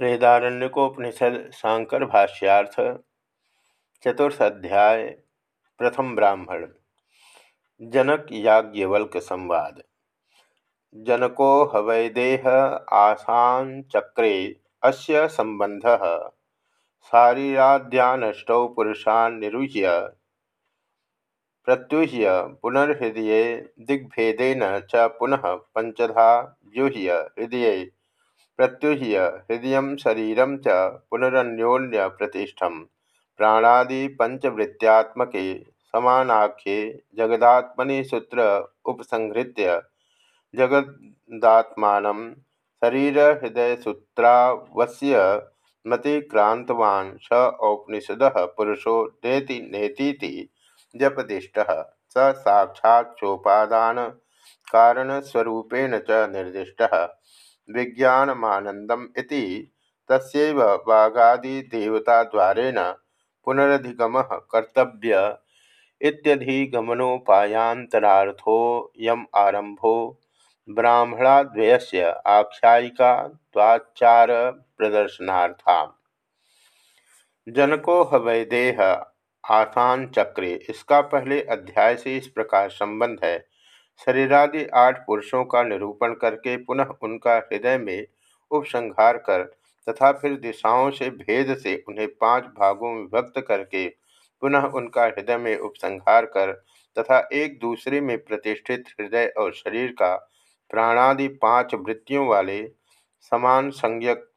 बृहदारण्यकोपनिषद शांकर भाष्यार्थ चतुर्थ अध्याय प्रथम ब्राह्मण, जनक याज्ञवल्क संवाद। जनको हवैदेह आसाचक्रे अस्य संबंध शारीराद्यानष्टौ पुरुषान् निरुह्य, प्रत्युह्य पुनर्हृदय दिग्भेदेन च पुनः पंचधा व्यूह्य हृदय प्रत्युह्य हृदय शरीर च पुनरन्योन्य प्रतिष्ठम प्राणादि पंचवृत्त्यात्मके समानाख्ये जगदात्मनि सूत्र उपसंहृत्य जगदात्मान शरीर हृदय सूत्रावस्य मतिक्रांतवान् स औपनिषद पुरुषो नेति नेतीति जपदिष्ट स साक्षाचोपादान कारणस्वरूपेण च निर्दिष्टः। विज्ञानमानंदम इति तस्यैव वागादिदेवताद्वारेण पुनरधिगम कर्तव्य इत्यधिगमनोपायांतरार्थोऽयम् आरंभो ब्राह्मणाद्वयस्य आख्यायिका त्वाचार प्रदर्शनार्था जनको हवैदेह आसान चक्रे, इसका पहले अध्याय से इस प्रकार संबंध है। शरीरादि आठ पुरुषों का निरूपण करके पुनः उनका हृदय में उपसंहार कर तथा फिर दिशाओं से भेद से उन्हें पाँच भागों में विभक्त करके पुनः उनका हृदय में उपसंहार कर तथा एक दूसरे में प्रतिष्ठित हृदय और शरीर का प्राणादि पाँच वृत्तियों वाले समान संज्ञक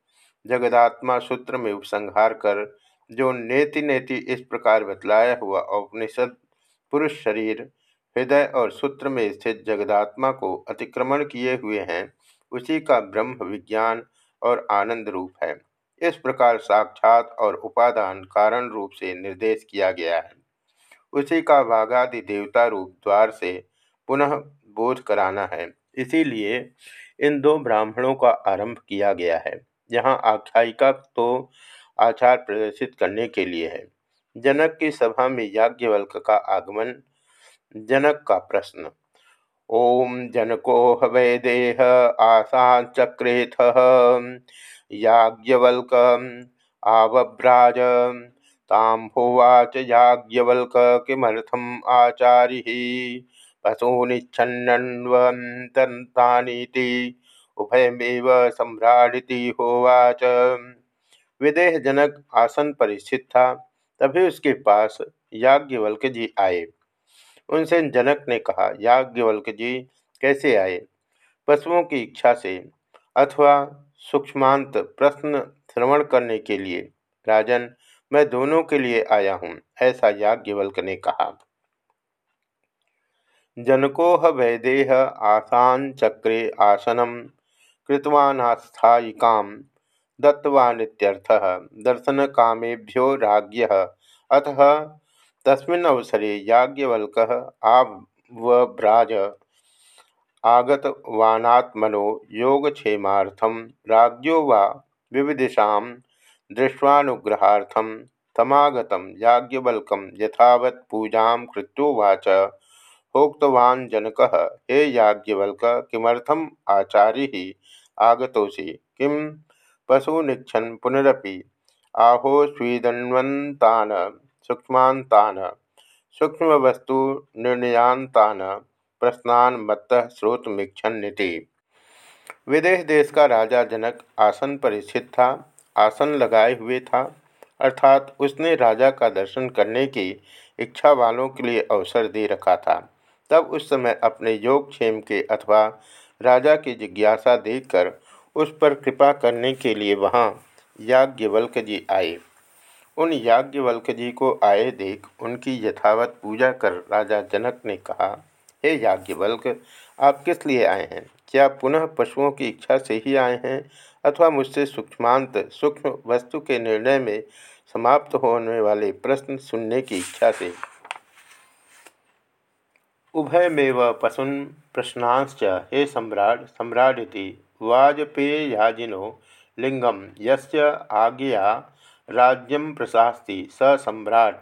जगदात्मा सूत्र में उपसंहार कर, जो नेति नेति इस प्रकार बतलाया हुआ औपनिषद पुरुष शरीर हृदय और सूत्र में स्थित जगदात्मा को अतिक्रमण किए हुए हैं, उसी का ब्रह्म विज्ञान और आनंद रूप है। इस प्रकार साक्षात और उपादान कारण रूप से निर्देश किया गया है। उसी का वाघादि देवता रूप द्वार से पुनः बोध कराना है। इसीलिए इन दो ब्राह्मणों का आरंभ किया गया है। यहाँ आख्यायिका तो आचार प्रदर्शित करने के लिए है। जनक की सभा में याज्ञवल्क का आगमन जनक का प्रश्न। ओम जनको हवै देह आसाचक्रेथ याज्ञवल्क आवभ्राज। ताम्भोवाच याज्ञवल्क किमर्थम आचार्य पशूनिच्छन्नन्वन्तन्तानीति उभयमेव सम्राडिति होवाच। विदेह जनक आसन पर स्थित था, तभी उसके पास याज्ञवल्क जी आए। उनसे जनक ने कहा, याज्ञवल्क जी, कैसे आए? पशुओं की इच्छा से, अथवा सूक्ष्मांत प्रश्न श्रवण करने के लिए, राजन, मैं दोनों के लिए आया हूँ, ऐसा याज्ञवल्क ने कहा। जनको वैदेह आसान चक्रे आसनम कृतवानास्थायिका दत्तवानित्यर्थः दर्शन कामेभ्यो राज्ञ अतः तस्मिन् अवसरे याज्ञवल्कः आवव्राज आगतवानात्मनो योगक्षेमार्थं राज्ञो वा विविदिशां दृष्ट्वानुग्रहार्थं तमागतं याज्ञवल्कं यथावत् पूजां कृत्योवाच होक्तवान् जनकः, हे याज्ञवल्क, किमर्थम् आचार्य आगतोऽसि? किं पशुनिच्छन् पुनरपि? आहो स्वीदन्वन्तान् सूक्ष्मांतान सूक्ष्म वस्तु निर्णयांतान प्रश्नान मत्त श्रोतमीक्षन्ति विदेश देश का राजा जनक आसन पर स्थित था। आसन लगाए हुए था। अर्थात उसने राजा का दर्शन करने की इच्छा वालों के लिए अवसर दे रखा था। तब उस समय अपने योगक्षेम के अथवा राजा की जिज्ञासा देखकर उस पर कृपा करने के लिए वहाँ याज्ञवल्क जी आए। उन याज्ञवल्क जी को आए देख उनकी यथावत पूजा कर राजा जनक ने कहा, हे याज्ञवल्क, आप किस लिए आए हैं? क्या पुनः पशुओं की इच्छा से ही आए हैं? अथवा मुझसे सूक्ष्मांत, सूक्ष्म वस्तु के निर्णय में समाप्त होने वाले प्रश्न सुनने की इच्छा से? उभयमेव पशुन प्रश्नाश्च, हे सम्राट सम्राटी वाजपेयाजिनो लिंगम यस्य आज्ञा राज्यम प्रशास्ति स सम्राट।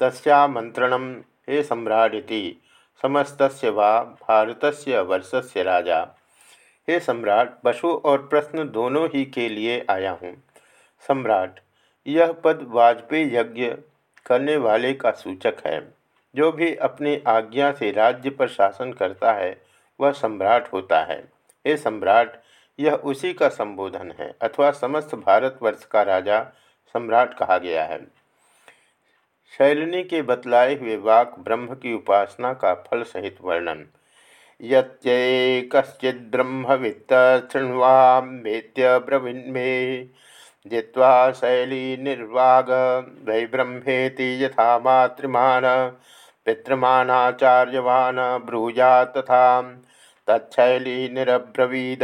तस्मंत्रण हे सम्राटी समस्त वा भारतस्य वर्षस्य राजा। हे सम्राट, पशु और प्रश्न दोनों ही के लिए आया हूँ। सम्राट, यह पद वाजपेयी यज्ञ करने वाले का सूचक है। जो भी अपनी आज्ञा से राज्य पर शासन करता है, वह सम्राट होता है। हे सम्राट, यह उसी का संबोधन है, अथवा समस्त भारतवर्ष का राजा सम्राट कहा गया है। शैलिनी के बतलाए हुए वाक ब्रह्म की उपासना का फल सहित वर्णन। यच्चैकश्चिद्ब्रह्मवित्त शृण्वामेत्य ब्रवीन्मे, जित्वा शैली निर्वाग वै ब्रह्मेति यथा मातृमान, पितृमानाचार्यवान ब्रूजा तथा तच्छैली निरब्रवीद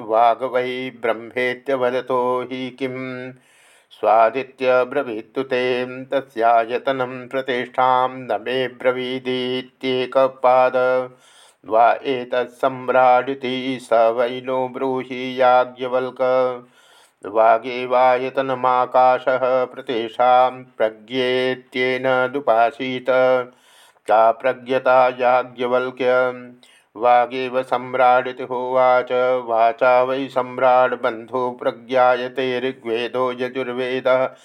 वाग वै ब्रह्मेत्यवदतो हि किं स्वादित्यब्रवीत्तु ते तस्यायतनं प्रतिष्ठां न मे ब्रवीदीत्येकपाद। वा एतत्सम्राडिति स वै नो ब्रूहि याज्ञवल्क। वागेवायतनमाकाशः प्रतिष्ठां प्रज्ञेत्येन दुपासीत। का प्रज्ञता याज्ञवल्क्य। वागेव सम्राट होवाच, वाचा वै सम्राट बंधु प्रज्ञाते ऋग्वेदो यजुर्वेद।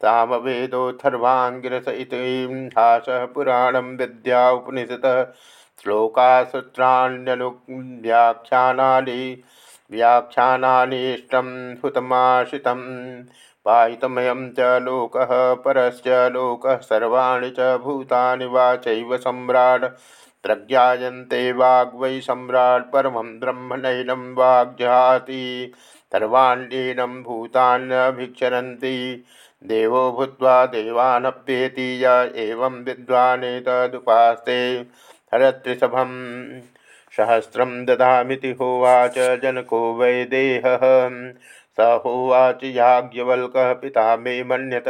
सामवेदोथर्वांगिरस इतिहास पुराण विद्या उपनिषद। श्लोका सूत्राण्यनुव्याख्यानानि व्याख्यानानीष्टं हुतमाश्रितं पायितमयं च लोकः, परश्च लोकः सर्वाणि च भूतानि वाचैव सम्राट्। प्रज्ञाते वाग्वै सम्राट परम ब्रह्म नैनं वाग्जहाति, सर्वाण्येनं भूतान्यभिक्षरन्ति देवो भूत्वा देवानप्येति य एवं विद्वानेतदुपास्ते हरत्रिशभं सहस्रं ददामिति होवाच जनको वै देहः। स होवाच याज्ञवल्कः पिता मे मन्यत।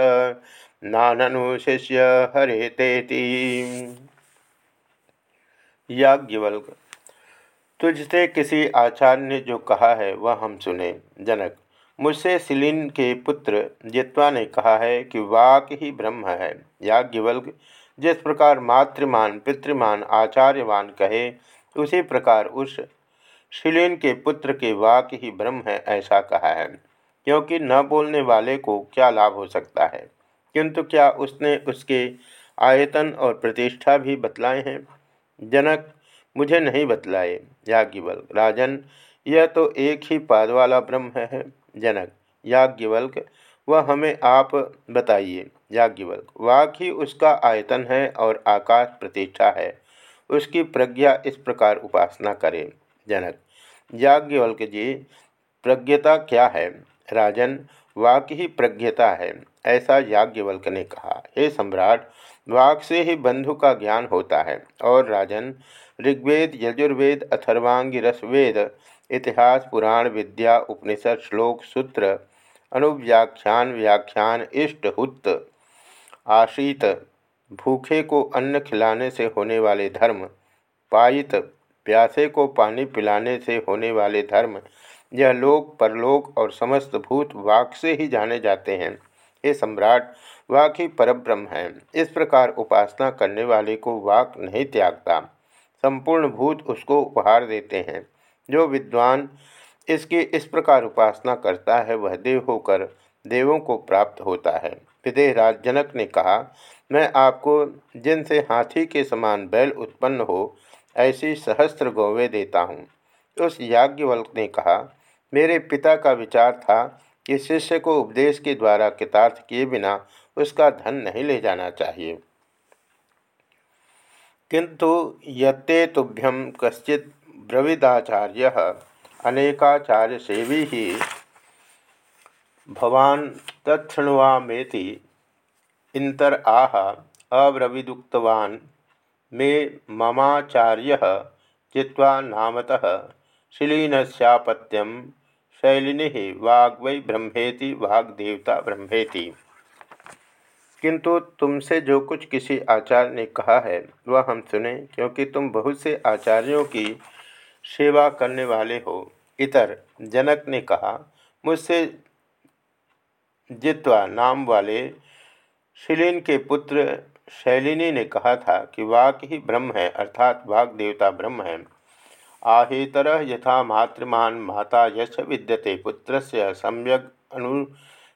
नाननु शिष्य हरेतेति। याज्ञवल्क। तुझसे किसी आचार्य ने जो कहा है, वह हम सुने। जनक, मुझसे सिलिन के पुत्र जित्वा ने कहा है कि वाक ही ब्रह्म है। याज्ञवल्क, जिस प्रकार मातृमान, पितृमान, आचार्यवान कहे, उसी प्रकार उस शिलिन के पुत्र के वाक ही ब्रह्म है, ऐसा कहा है। क्योंकि न बोलने वाले को क्या लाभ हो सकता है? किंतु क्या उसने उसके आयतन और प्रतिष्ठा भी बतलाए हैं? जनक मुझे नहीं बतलाए याज्ञवल्क राजन, यह तो एक ही पाद वाला ब्रह्म है, जनक। याज्ञवल्क वह हमें आप बताइए। याज्ञवल्क वाक ही उसका आयतन है और आकाश प्रतिष्ठा है। उसकी प्रज्ञा इस प्रकार उपासना करें, जनक। याज्ञवल्क जी, प्रज्ञता क्या है? राजन, वाक ही प्रज्ञता है, ऐसा याज्ञवल्क ने कहा। हे सम्राट वाक से ही बंधु का ज्ञान होता है। और राजन, ऋग्वेद, यजुर्वेद, अथर्वांगी, रसवेद, इतिहास, पुराण, विद्या, उपनिषद, श्लोक, सूत्र, अनुव्याख्यान, व्याख्यान, इष्ट, हुत आशीत भूखे को अन्न खिलाने से होने वाले धर्म, पायित, प्यासे को पानी पिलाने से होने वाले धर्म, यह लोक, परलोक और समस्त भूत वाक से ही जाने जाते हैं। ये सम्राट वाक ही परब्रह्म है। इस प्रकार उपासना करने वाले को वाक नहीं त्यागता। संपूर्ण भूत उसको उपहार देते हैं। जो विद्वान इसकी इस प्रकार उपासना करता है, वह देव होकर देवों को प्राप्त होता है। विदेह राजजनक ने कहा, मैं आपको जिनसे हाथी के समान बैल उत्पन्न हो, ऐसी सहस्त्र गौवें देता हूँ। उस याज्ञवल्क ने कहा, मेरे पिता का विचार था कि शिष्य को उपदेश के द्वारा कृतार्थ किए बिना उसका धन नहीं ले जाना चाहिए। किंतु यत्ते तुभ्यम कश्चित ब्रविदाचार्य अनेकाचार्य सेवी ही भवान तत्णुवामेति इंतर आह अब्रविदुक्तवान् मे ममाचार्य चित्वा नामतः शिलीनस्यापत्यम शैलिनी वाग्वै ब्रह्मेति वाग्देवता ब्रह्मेति। किंतु तुमसे जो कुछ किसी आचार्य ने कहा है, वह हम सुने, क्योंकि तुम बहुत से आचार्यों की सेवा करने वाले हो। इतर जनक ने कहा, मुझसे जित्वा नाम वाले शिलिन के पुत्र शैलिनी ने कहा था कि वाक ही ब्रह्म है, अर्थात वाक देवता ब्रह्म है। आहेतर यथा मातृमान माता यश विद्यते पुत्र से सम्यक अनु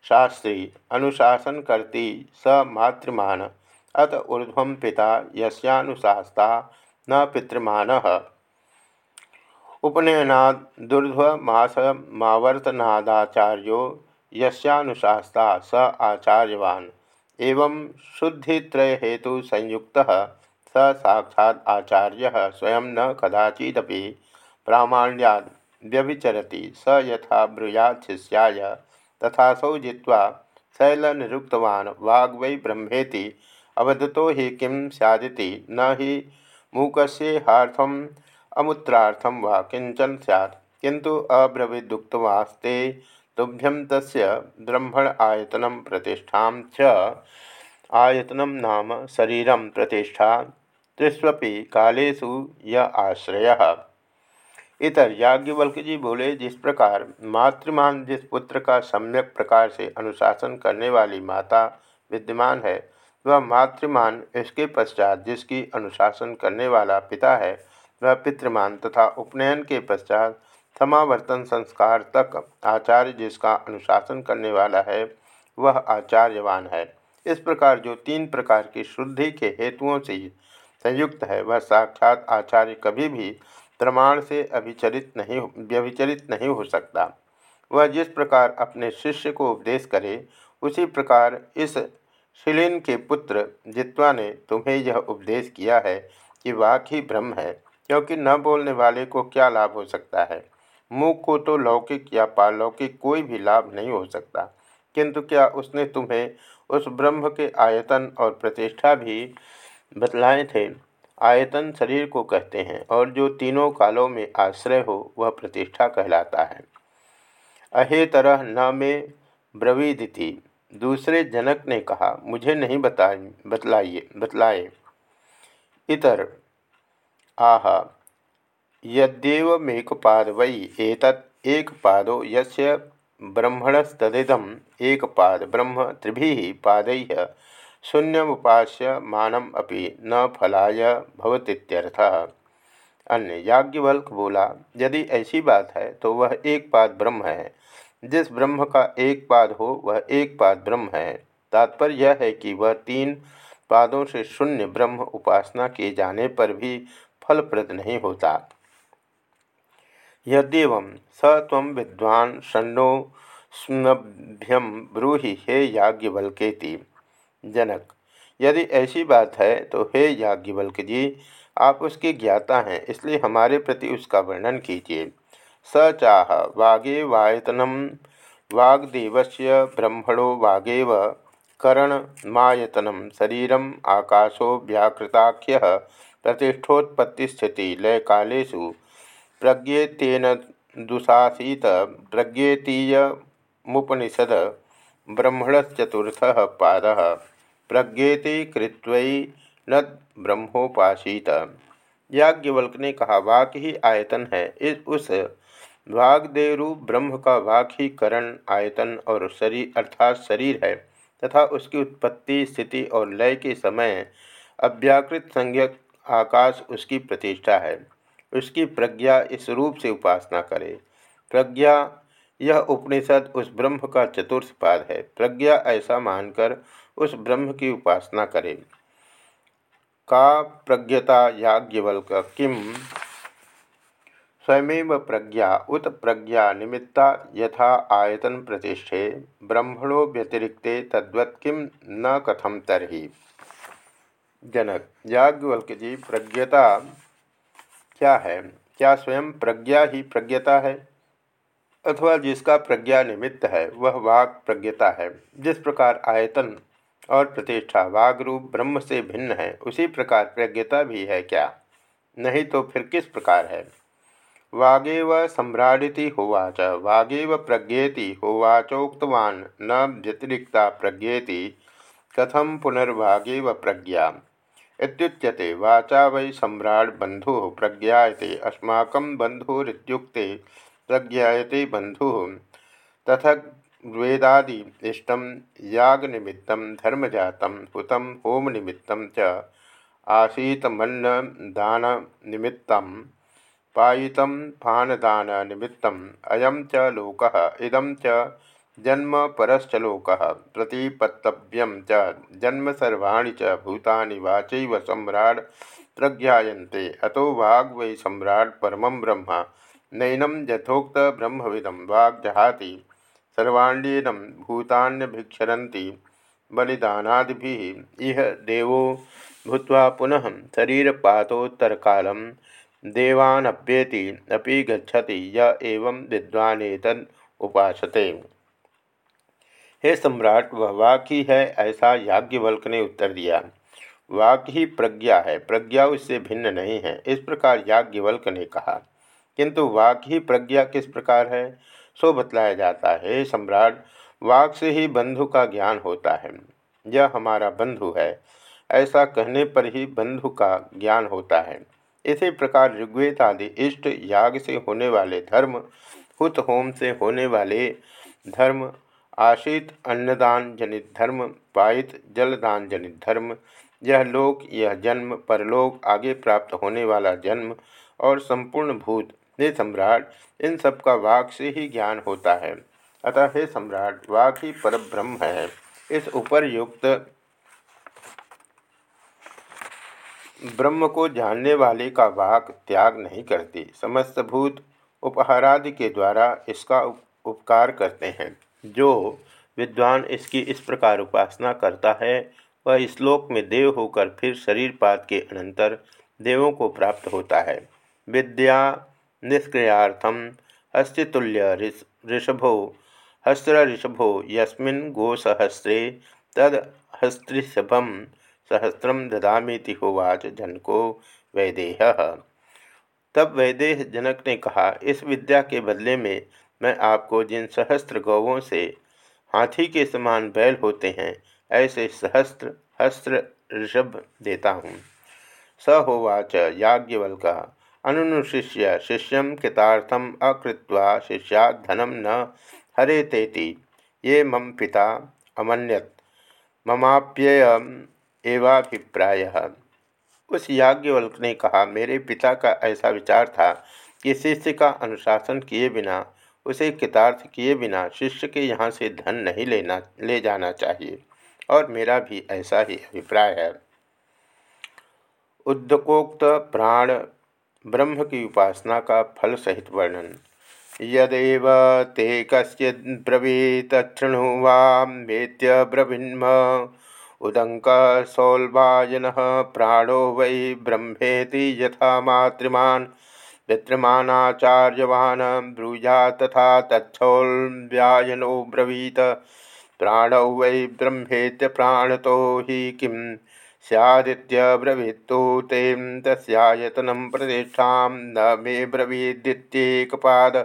शास्त्री अनुशासन करती स मातृमान। अत ऊर्ध्व पिता यस्यानुशास्ता न पितृमान। उपनयनाद दुर्ध्वमास मावर्तनादाचार्यो यस्यानुशास्ता स आचार्यवान। एवं शुद्धित्रय हेतु संयुक्त स साक्षात् आचार्य स्वयं न कदाचिदपि प्रामाण्याद व्यभिचरति स यथा ब्रूयात् शिष्याय तथासौ जित्वा शैलनिरुक्तवान् वाग् वै ब्रह्मेति, अवदतो हि किं स्यादिति, न हि मूकस्येहार्थम्, अमुत्रार्थं वा किंचन सैत् किंतु अब्रवीदुक्तवास्ते तुभ्यं तस्य ब्रह्मण आयतनं प्रतिष्ठा च, आयतनं नाम शरीरं प्रतिष्ठा त्रिस्वपि कालेषु य आश्रय। इतर याज्ञवल्क जी बोले, जिस प्रकार मातृमान जिस पुत्र का सम्यक प्रकार से अनुशासन करने वाली माता विद्यमान है, वह मातृमान इसके पश्चात जिसकी अनुशासन करने वाला पिता है, वह पितृमान तथा उपनयन के पश्चात समावर्तन संस्कार तक आचार्य जिसका अनुशासन करने वाला है, वह आचार्यवान है। इस प्रकार जो तीन प्रकार की शुद्धि के हेतुओं से संयुक्त है, वह साक्षात आचार्य कभी भी प्रमाण से अभिचरित नहीं व्यभिचरित नहीं हो सकता। वह जिस प्रकार अपने शिष्य को उपदेश करे, उसी प्रकार इस शिलिन के पुत्र जित्वा ने तुम्हें यह उपदेश किया है कि वाक ही ब्रह्म है, क्योंकि न बोलने वाले को क्या लाभ हो सकता है? मुख को तो लौकिक या पारलौकिक कोई भी लाभ नहीं हो सकता, किंतु क्या उसने तुम्हें उस ब्रह्म के आयतन और प्रतिष्ठा भी बतलाए थे? आयतन शरीर को कहते हैं और जो तीनों कालों में आश्रय हो, वह प्रतिष्ठा कहलाता है। अहे तरह न में ब्रवीदिति। दूसरे जनक ने कहा, मुझे नहीं बता बतलाइए, बतलाए। इतर, आह यद्येवमेकपाद वै एतत् एकपादो यस्य एक पाद ब्रह्म त्रिभिः पादैः शून्यमुपास्य मानम अपि न फलाय भवतीत्यर्थः। अन्य याज्ञवल्क बोला, यदि ऐसी बात है तो वह एक पाद ब्रह्म है। जिस ब्रह्म का एक पाद हो, वह एक पाद ब्रह्म है। तात्पर्य यह है कि वह तीन पादों से शून्य ब्रह्म उपासना किए जाने पर भी फलप्रद नहीं होता। यद्यव स तम ब्रूहि हे याज्ञवल्केति। जनक। यदि ऐसी बात है तो हे याज्ञवल्क जी, आप उसके ज्ञाता हैं, इसलिए हमारे प्रति उसका वर्णन कीजिए। स चाह वागे वायतनम वाग्देवस्य ब्रह्मणो वागेव करणमायतनम शरीरम आकाशो व्याकृताख्य, प्रतिष्ठोत्पत्तिस्थिति लय कालेषु प्रज्ञेतेन दुशासीत प्रज्ञेतीयमुपनिषद ब्रह्मणचतुर्थ पाद। प्रज्ञेति कृत्वै ब्रह्मोपासीत। याज्ञवल्क ने कहा, वाक ही आयतन है। इस, उस वागदेवरू ब्रह्म का वाक ही करण आयतन और शरीर, अर्थात शरीर है तथा उसकी उत्पत्ति, स्थिति और लय के समय अव्याकृत संज्ञक आकाश उसकी प्रतिष्ठा है। उसकी प्रज्ञा इस रूप से उपासना करे। प्रज्ञा, यह उपनिषद उस ब्रह्म का चतुर्थ पाद है। प्रज्ञा ऐसा मानकर उस ब्रह्म की उपासना करे का प्रज्ञता याज्ञवल्क किम? स्वयमेव प्रज्ञा, उत प्रज्ञा निमित्ता यथा आयतन प्रतिष्ठे, ब्रह्मणो व्यतिरिक्ते तद्वत् किम न कथम तरही। जनक, याज्ञवल्क जी, प्रज्ञता क्या है? क्या स्वयं प्रज्ञा ही प्रज्ञता है? अथवा जिसका प्रज्ञा निमित्त है, वह वाग प्रज्ञता है। जिस प्रकार आयतन और प्रतिष्ठा वाग रूप ब्रह्म से भिन्न है। उसी प्रकार प्रज्ञता भी है क्या? नहीं तो फिर किस प्रकार है? वागेव सम्राडिति होवाच, वागेव प्रज्ञेति होवाचोक्तवान, न व्यतिरिक्ता प्रज्ञेति कथम पुनर्वागेव प्रज्ञा? इत्युच्यते, वाचा वै सम्राट बंधु प्रज्ञाते अस्माक बंधुरुक्ते प्रज्ञाते बंधु तथा वेदादि इष्ट यागनिमित्त धर्मजात हुत होम निमित्त च आसीतमन्न दान निमित्त पायित फानदान निमित्त अयम च लोक इदम च जन्म परश्चलोक प्रतिपत्तव्यम च जन्म सर्वाणी च भूतानि वाचैव सम्राट प्रज्ञाते अतो वाग वै सम्राट परम ब्रह्म नैनम यथोक्त ब्रह्मविदम सर्वाण्येनम भूतान्यभिक्षरन्ति बलिदानादि इह देवो भूत्वा पुनः शरीरपातोत्तरकालं देवानप्येति अपि गच्छति, य एवं उपासते। हे सम्राट, वह वाक ही है, ऐसा याज्ञवल्क ने उत्तर दिया। वाक ही प्रज्ञा है, प्रज्ञा उससे भिन्न नहीं है, इस प्रकार याज्ञवल्क ने कहा। किंतु वाक ही प्रज्ञा किस प्रकार है? सो बतलाया जाता है, सम्राट। वाक से ही बंधु का ज्ञान होता है। यह हमारा बंधु है। ऐसा कहने पर ही बंधु का ज्ञान होता है। इसी प्रकार ऋग्वेद आदि इष्ट याग से होने वाले धर्म, हुत होम से होने वाले धर्म, आशित अन्नदान जनित धर्म, पायित जलदान जनित धर्म, यह लोक, यह जन्म, परलोक आगे प्राप्त होने वाला जन्म और संपूर्ण भूत हे सम्राट, इन सब का वाक से ही ज्ञान होता है। अतः हे सम्राट, वाक ही पर ब्रह्म है। इस उपरयुक्त ब्रह्म को जानने वाले का वाक त्याग नहीं करती। समस्त भूत उपहारादि के द्वारा इसका उपकार करते हैं। जो विद्वान इसकी इस प्रकार उपासना करता है, वह श्लोक में देव होकर फिर शरीरपात के अनंतर देवों को प्राप्त होता है। विद्या निष्क्रियार्थम हस्तितुल्य ऋषभो हस्त्र ऋषभो यस्मिन् गोसहस्रे तद हस्त्रिषभम सहस्रम ददामीति होवाच जनको वैदेह। तब वैदेह जनक ने कहा, इस विद्या के बदले में मैं आपको जिन सहस्त्र गौवों से हाथी के समान बैल होते हैं, ऐसे सहस्त्र हस्त्र ऋषभ देता हूँ। स होवाच याज्ञवल्क अनुशिष्य शिष्य कृतार्थम अकृत्वा शिष्यात धनम न हरे तेति ये मम पिता अमन्यत। ममाप्यय एवाभिप्राय। उस याज्ञवल्क ने कहा, मेरे पिता का ऐसा विचार था कि शिष्य का अनुशासन किए बिना, उसे कृतार्थ किए बिना शिष्य के यहाँ से धन नहीं लेना, ले जाना चाहिए, और मेरा भी ऐसा ही अभिप्राय है। उद्दकोक्त प्राण ब्रह्म की उपासना का फल सहित वर्णन। यदेव ते कश्चिद्रवीत वामेत्य ब्रवीन्म। उदंक सौल्वायन प्राणो वै ब्रह्मेति यथा मातृमान। विद्यमानाचार्यवान् ब्रूजा तथा तच्छौल्व्यायनो ब्रवीत। प्राणौ वै ब्रह्मेत्य प्राणतो हि किं स्यादित्यब्रवीत्तु तें तस्यायतनं प्रतिष्ठां न मे ब्रवीदित्येकपाद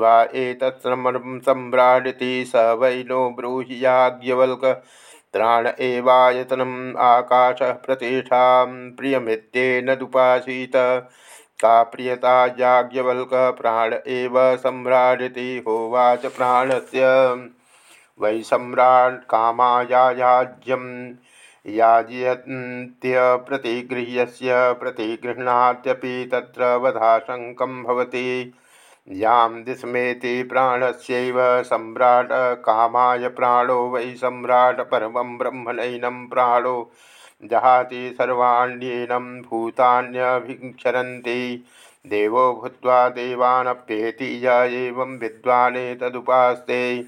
वा एतत्समं सम्राडिति स वै नो ब्रूहि याज्ञवल्क त्राण एवायतनम् आकाशः प्रतिष्ठां प्रियमित्येनदुपासीत का प्रियता याज्ञवल्क प्राण एव सम्राटी होवाच प्राणस्य। वै सम्राट कामायाज्यम याजयन्त्य प्रतिगृह्यस्य प्रतिगृह्णात्यपि तत्र वधाशङ्कं भवति। यां दिस्मेति प्राणस्यैव सम्राट कामाय प्राणो वै सम्राट परमं ब्रह्मणैनं प्राणो। जहाति सर्वाण्येनं भूतान्यभिक्षरन्ति। देवो भूत्वा देवानप्येति य एवं विद्वाने तदुपास्ते।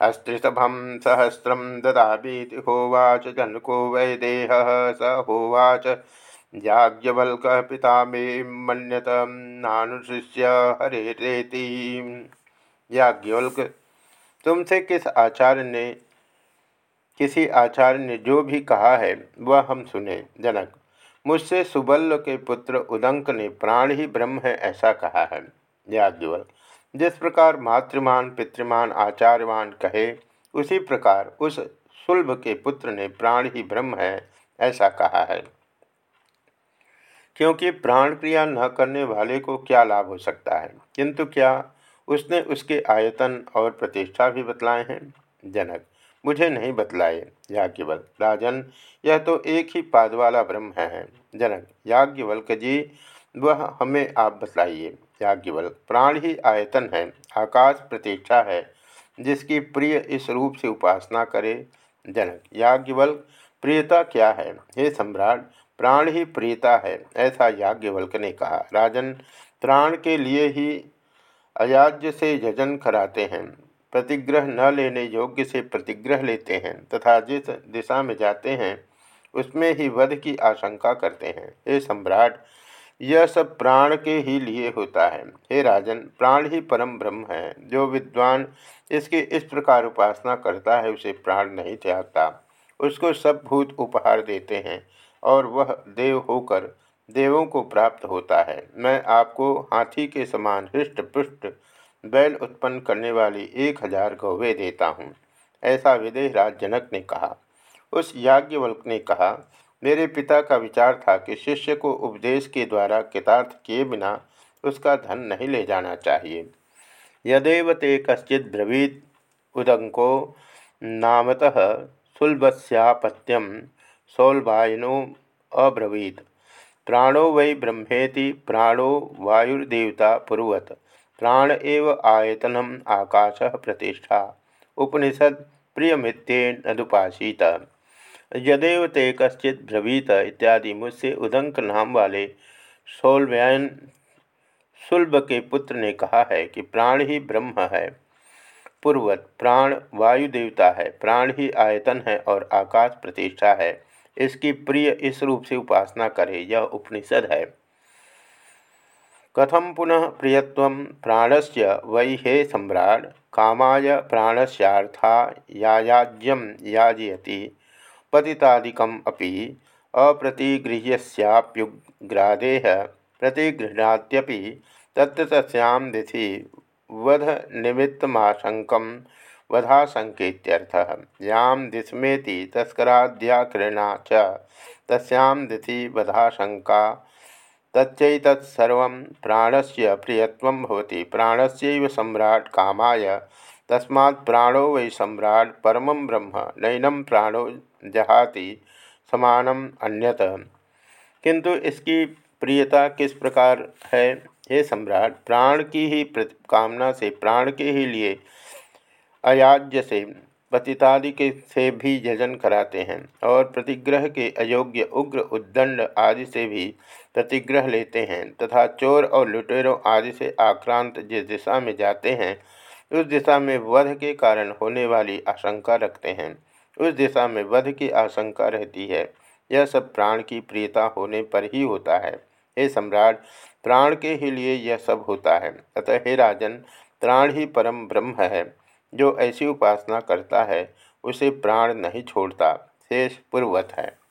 अस्त्रिशभं सहस्रम ददामीति होवाच जनको वैदेहः स होवाच। याज्ञवल्कः पिता मे मन्यत नानुशिष्य हरेरेति याज्ञवल्क, तुमसे किस आचार्य ने, किसी आचार्य ने जो भी कहा है, वह हम सुने। जनक, मुझसे सुबल्ल के पुत्र उदंक ने प्राण ही ब्रह्म है ऐसा कहा है। याज्ञवल जिस प्रकार मातृमान, पितृमान आचार्यवान कहे, उसी प्रकार उस सुलभ के पुत्र ने प्राण ही ब्रह्म है, ऐसा कहा है। क्योंकि प्राण क्रिया न करने वाले को क्या लाभ हो सकता है? किंतु क्या उसने उसके आयतन और प्रतिष्ठा भी बतलाए हैं? जनक, मुझे नहीं बतलाए याज्ञवल राजन, यह तो एक ही पाद वाला ब्रह्म है। जनक याज्ञवल्क जी वह हमें आप बतलाइए। याज्ञवल प्राण ही आयतन है, आकाश प्रतीक्षा है, जिसकी प्रिय इस रूप से उपासना करे जनक। याज्ञवल्क, प्रियता क्या है? हे सम्राट, प्राण ही प्रियता है, ऐसा याज्ञवल्क ने कहा। राजन, प्राण के लिए ही अयाज्य से जजन कराते हैं, प्रतिग्रह न लेने योग्य से प्रतिग्रह लेते हैं, तथा जिस दिशा में जाते हैं, उसमें ही वध की आशंका करते हैं। हे सम्राट यह सब प्राण के ही लिए होता है। हे राजन, प्राण ही परम ब्रह्म है। जो विद्वान इसकी इस प्रकार उपासना करता है, उसे प्राण नहीं त्यागता। उसको सब भूत उपहार देते हैं और वह देव होकर देवों को प्राप्त होता है। मैं आपको हाथी के समान हृष्ट पुष्ट बैल उत्पन्न करने वाली एक हज़ार गौवे देता हूँ, ऐसा विदेह राज जनक ने कहा। उस याज्ञवल्क ने कहा मेरे पिता का विचार था कि शिष्य को उपदेश के द्वारा कृतार्थ किए बिना उसका धन नहीं ले जाना चाहिए। यदेव ते कश्चित ब्रवीत उदंको नामतः सुलभस्यापत्यम सौलभायनो अब्रवीत। प्राणो वै ब्रह्मेति प्राणो वायुर्देवता पुरवत। प्राण एव आयतनम आकाश प्रतिष्ठा। उपनिषद प्रियमित्येन नदुपासीत यदेव ते कश्चित ब्रवीत इत्यादि मुझसे उदंक नाम वाले सोलव्यन सुलभ के पुत्र ने कहा है कि प्राण ही ब्रह्म है, पूर्वत प्राण वायु देवता है, प्राण ही आयतन है और आकाश प्रतिष्ठा है। इसकी प्रिय इस रूप से उपासना करे, यह उपनिषद है। कथम पुनः प्रियत्व प्राणस्य वै हे सम्राट, कामाय प्राणस्यार्थायाज्यम याजयति। पतितादिकम अपि अप्रतिगृह्यस्याप्युग्रादेह प्रतिगृह्णात्यपि तत्र तस्यां दिशि वधनिमित्तमाशङ्कं वधाशङ्केत्यर्थः। यां दिशमेति तस्कराद्याकृणा च तस्यां दिशि वधाशङ्का तच्चैतत्सर्व प्राणस्य प्रियत्व होती प्राणस्य सम्राट कामाय तस्मा प्राणो वै सम्राट परम ब्रह्म नैनम प्राणो जहाति समानम अन्यत। किंतु इसकी प्रियता किस प्रकार है? हे सम्राट, प्राण की ही कामना से, प्राण के ही लिए अयाज्य से, पतितादि के से भी जजन कराते हैं और प्रतिग्रह के अयोग्य उग्र उद्दंड आदि से भी प्रतिग्रह लेते हैं तथा चोर और लुटेरों आदि से आक्रांत जिस दिशा में जाते हैं, उस दिशा में वध के कारण होने वाली आशंका रखते हैं। उस दिशा में वध की आशंका रहती है। यह सब प्राण की प्रियता होने पर ही होता है। हे सम्राट, प्राण के ही लिए यह सब होता है। अतः हे राजन, प्राण ही परम ब्रह्म है। जो ऐसी उपासना करता है, उसे प्राण नहीं छोड़ता। शेष पूर्वत है।